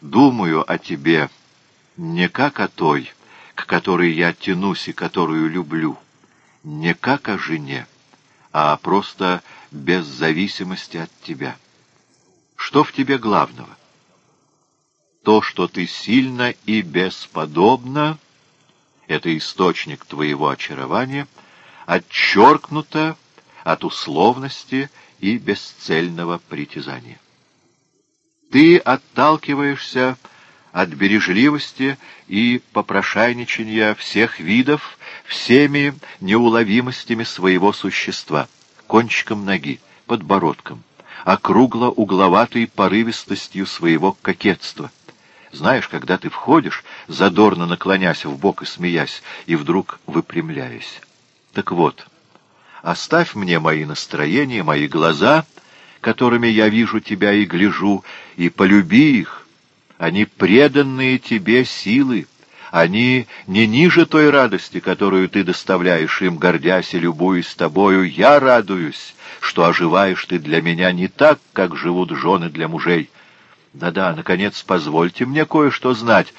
думаю о тебе не как о той, к которой я тянусь и которую люблю, не как о жене, а просто без зависимости от тебя. Что в тебе главного? То, что ты сильно и бесподобно, это источник твоего очарования, отчеркнуто от условности и бесцельного притязания. Ты отталкиваешься от бережливости и попрошайничания всех видов всеми неуловимостями своего существа, кончиком ноги, подбородком, округло-угловатой порывистостью своего кокетства. Знаешь, когда ты входишь, задорно наклонясь в бок и смеясь, и вдруг выпрямляясь. Так вот, оставь мне мои настроения, мои глаза, которыми я вижу тебя и гляжу, и полюби их. Они преданные тебе силы, они не ниже той радости, которую ты доставляешь им, гордясь и любуясь тобою. Я радуюсь, что оживаешь ты для меня не так, как живут жены для мужей. Да-да, наконец, позвольте мне кое-что знать.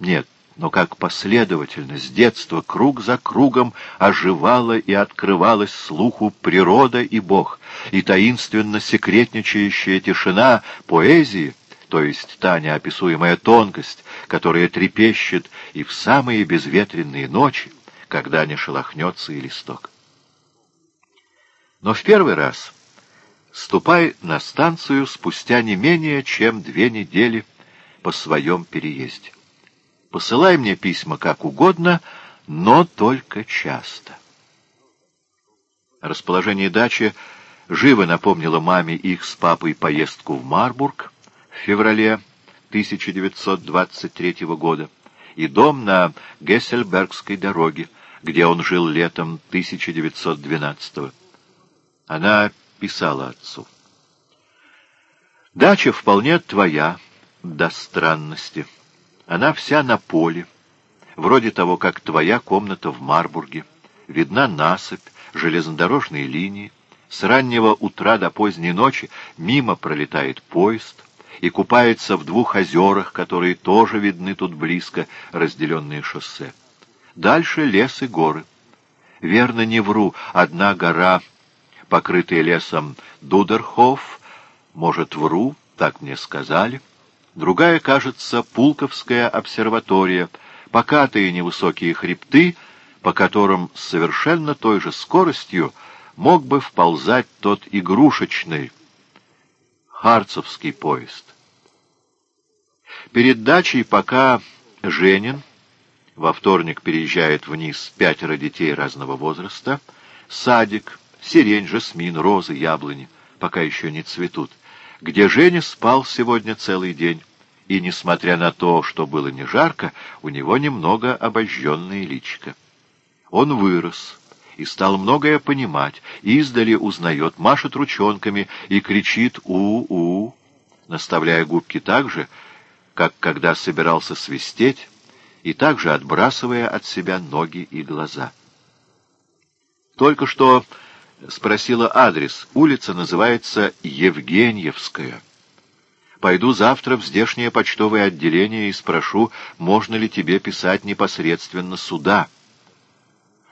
Нет, но как последовательно, с детства, круг за кругом, оживала и открывалась слуху природа и Бог, и таинственно секретничающая тишина поэзии, то есть та неописуемая тонкость, которая трепещет и в самые безветренные ночи, когда не шелохнется и листок. Но в первый раз ступай на станцию спустя не менее чем две недели по своем переезде. Посылай мне письма как угодно, но только часто. Расположение дачи живо напомнило маме их с папой поездку в Марбург в феврале 1923 года и дом на Гессельбергской дороге, где он жил летом 1912 Она писала отцу. «Дача вполне твоя, до странности». Она вся на поле, вроде того, как твоя комната в Марбурге. Видна насыпь, железнодорожные линии. С раннего утра до поздней ночи мимо пролетает поезд и купается в двух озерах, которые тоже видны тут близко, разделенные шоссе. Дальше лес и горы. Верно, не вру, одна гора, покрытая лесом Дудерхоф, может, вру, так мне сказали, другая, кажется, Пулковская обсерватория, покатые невысокие хребты, по которым с совершенно той же скоростью мог бы вползать тот игрушечный Харцевский поезд. Перед дачей пока Женин, во вторник переезжает вниз пятеро детей разного возраста, садик, сирень, жасмин, розы, яблони, пока еще не цветут, где Женя спал сегодня целый день, и, несмотря на то, что было не жарко, у него немного обожженное личико. Он вырос и стал многое понимать, издали узнает, машет ручонками и кричит «у-у», наставляя губки так же, как когда собирался свистеть, и также отбрасывая от себя ноги и глаза. Только что спросила адрес. Улица называется Евгеньевская. Пойду завтра в здешнее почтовое отделение и спрошу, можно ли тебе писать непосредственно сюда.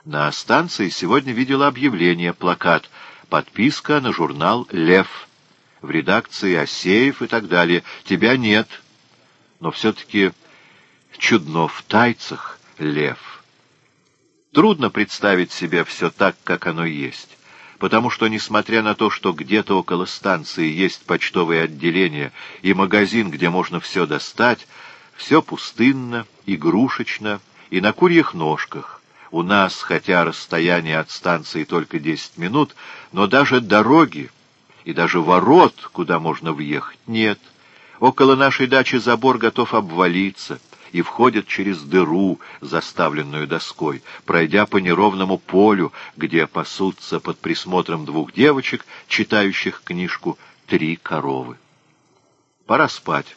На станции сегодня видела объявление, плакат, подписка на журнал «Лев». В редакции Осеев и так далее. Тебя нет. Но все-таки чудно в тайцах «Лев». Трудно представить себе все так, как оно есть потому что, несмотря на то, что где-то около станции есть почтовое отделение и магазин, где можно все достать, все пустынно, игрушечно и на курьих ножках. У нас, хотя расстояние от станции только десять минут, но даже дороги и даже ворот, куда можно въехать, нет. Около нашей дачи забор готов обвалиться — и входят через дыру, заставленную доской, пройдя по неровному полю, где пасутся под присмотром двух девочек, читающих книжку «Три коровы». Пора спать,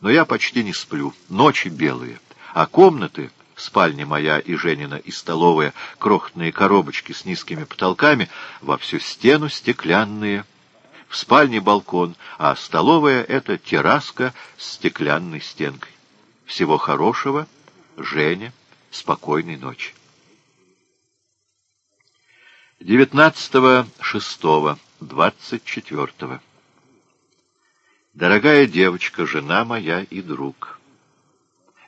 но я почти не сплю, ночи белые, а комнаты, спальня моя и Женина, и столовая, крохотные коробочки с низкими потолками, во всю стену стеклянные, в спальне балкон, а столовая — это терраска с стеклянной стенкой. Всего хорошего, Женя, спокойной ночи. 19.06.24. Дорогая девочка, жена моя и друг,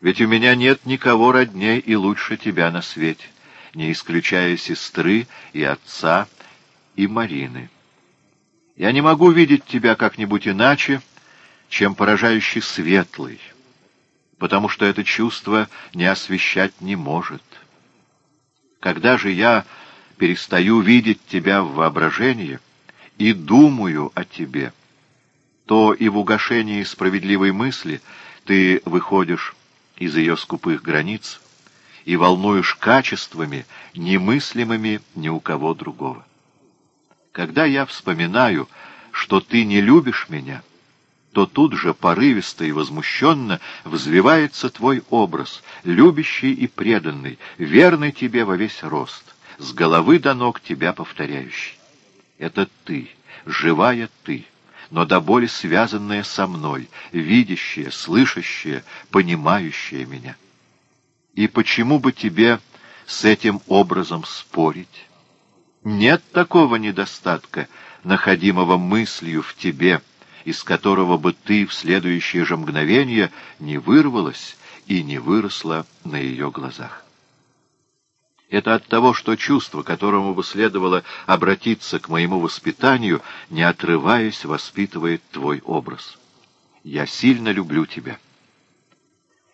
ведь у меня нет никого родней и лучше тебя на свете, не исключая сестры и отца и Марины. Я не могу видеть тебя как-нибудь иначе, чем поражающий светлый, потому что это чувство не освещать не может. Когда же я перестаю видеть тебя в воображении и думаю о тебе, то и в угошении справедливой мысли ты выходишь из ее скупых границ и волнуешь качествами, немыслимыми ни у кого другого. Когда я вспоминаю, что ты не любишь меня, то тут же порывисто и возмущенно взвивается твой образ, любящий и преданный, верный тебе во весь рост — с головы до ног тебя повторяющий. Это ты, живая ты, но до боли связанная со мной, видящая, слышащая, понимающая меня. И почему бы тебе с этим образом спорить? Нет такого недостатка, находимого мыслью в тебе, из которого бы ты в следующее же мгновение не вырвалась и не выросла на ее глазах. Это от того, что чувство, которому бы следовало обратиться к моему воспитанию, не отрываясь, воспитывает твой образ. Я сильно люблю тебя.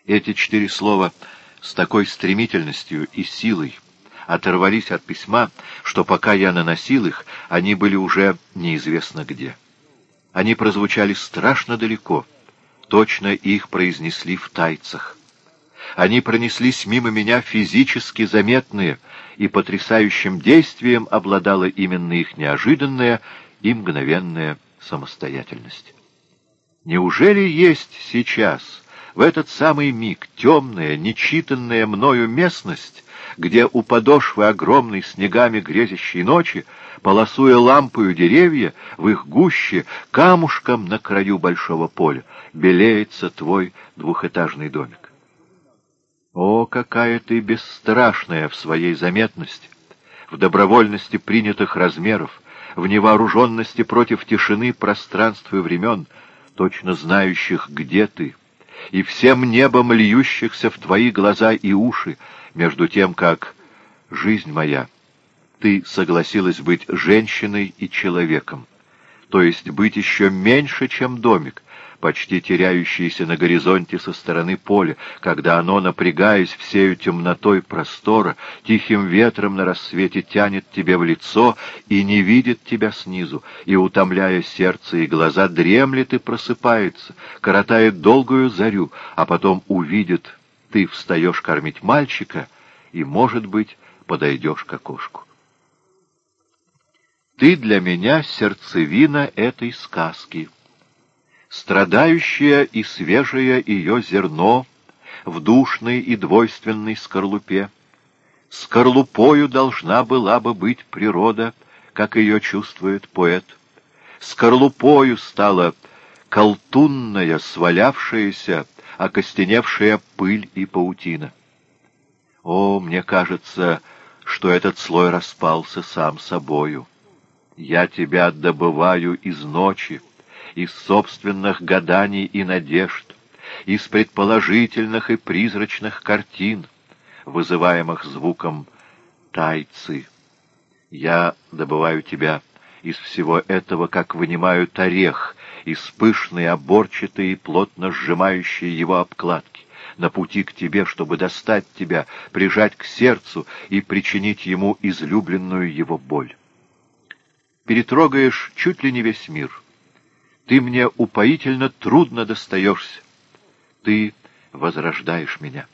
Эти четыре слова с такой стремительностью и силой оторвались от письма, что пока я наносил их, они были уже неизвестно где. Они прозвучали страшно далеко, точно их произнесли в тайцах. Они пронеслись мимо меня физически заметные, и потрясающим действием обладала именно их неожиданная и мгновенная самостоятельность. Неужели есть сейчас, в этот самый миг, темная, нечитанная мною местность, где у подошвы огромной снегами грезящей ночи, полосуя лампою деревья, в их гуще, камушком на краю большого поля, белеется твой двухэтажный домик? О, какая ты бесстрашная в своей заметности, в добровольности принятых размеров, в невооруженности против тишины пространств и времен, точно знающих, где ты, и всем небом льющихся в твои глаза и уши, между тем, как жизнь моя, ты согласилась быть женщиной и человеком, то есть быть еще меньше, чем домик, почти теряющийся на горизонте со стороны поля, когда оно, напрягаясь всею темнотой простора, тихим ветром на рассвете тянет тебе в лицо и не видит тебя снизу, и, утомляя сердце и глаза, дремлет и просыпается, коротает долгую зарю, а потом увидит, ты встаешь кормить мальчика и, может быть, подойдешь к окошку. Ты для меня сердцевина этой сказки — страдающее и свежее ее зерно в душной и двойственной скорлупе. Скорлупою должна была бы быть природа, как ее чувствует поэт. Скорлупою стала колтунная, свалявшаяся, окостеневшая пыль и паутина. О, мне кажется, что этот слой распался сам собою. Я тебя добываю из ночи, из собственных гаданий и надежд, из предположительных и призрачных картин, вызываемых звуком «тайцы». Я добываю тебя из всего этого, как вынимают орех из пышной, оборчатой и плотно сжимающей его обкладки, на пути к тебе, чтобы достать тебя, прижать к сердцу и причинить ему излюбленную его боль. Перетрогаешь чуть ли не весь мир — ты мне упоительно трудно достаешься. Ты возрождаешь меня.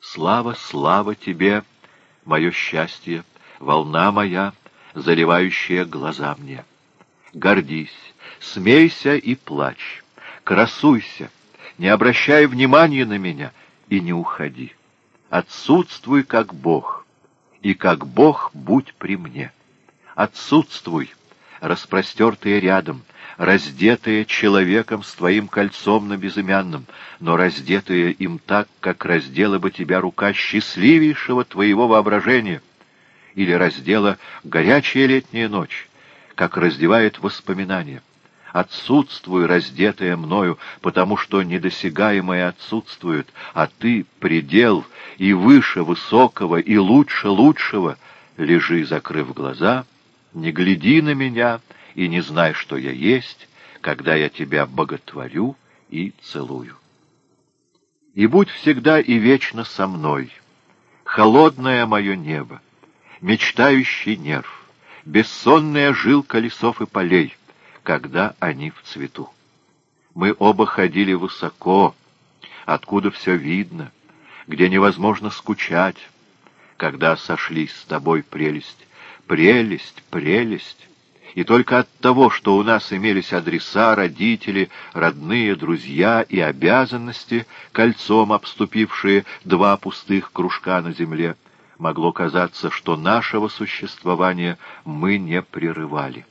Слава, слава тебе, мое счастье, волна моя, заливающая глаза мне. Гордись, смейся и плачь, красуйся, не обращай внимания на меня и не уходи. Отсутствуй как Бог, и как Бог будь при мне. Отсутствуй, распростертые рядом, раздетые человеком с твоим кольцом на безымянном, но раздетые им так, как раздела бы тебя рука счастливейшего твоего воображения, или раздела горячая летняя ночь, как раздевает воспоминания. Отсутствуй, раздетая мною, потому что недосягаемое отсутствует, а ты — предел, и выше высокого, и лучше лучшего. Лежи, закрыв глаза, не гляди на меня и не знай, что я есть, когда я тебя боготворю и целую. И будь всегда и вечно со мной, холодное мое небо, мечтающий нерв, бессонная жилка лесов и полей, когда они в цвету. Мы оба ходили высоко, откуда все видно, где невозможно скучать, когда сошлись с тобой прелесть, прелесть, прелесть. И только от того, что у нас имелись адреса, родители, родные, друзья и обязанности, кольцом обступившие два пустых кружка на земле, могло казаться, что нашего существования мы не прерывали.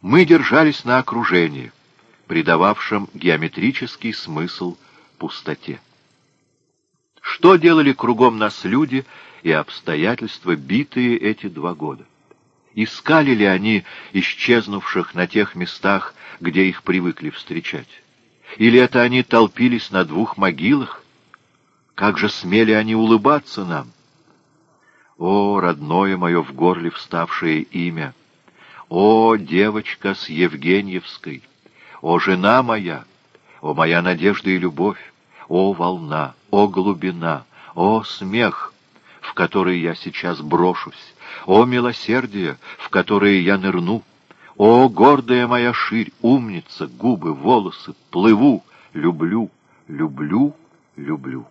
Мы держались на окружении, придававшем геометрический смысл пустоте. Что делали кругом нас люди и обстоятельства, битые эти два года? Искали ли они исчезнувших на тех местах, где их привыкли встречать? Или это они толпились на двух могилах? Как же смели они улыбаться нам? О, родное мое в горле вставшее имя! О, девочка с Евгеньевской! О, жена моя! О, моя надежда и любовь! О, волна! О, глубина! О, смех, в который я сейчас брошусь! О, милосердие, в которое я нырну! О, гордая моя ширь, умница, губы, волосы, плыву, люблю, люблю, люблю!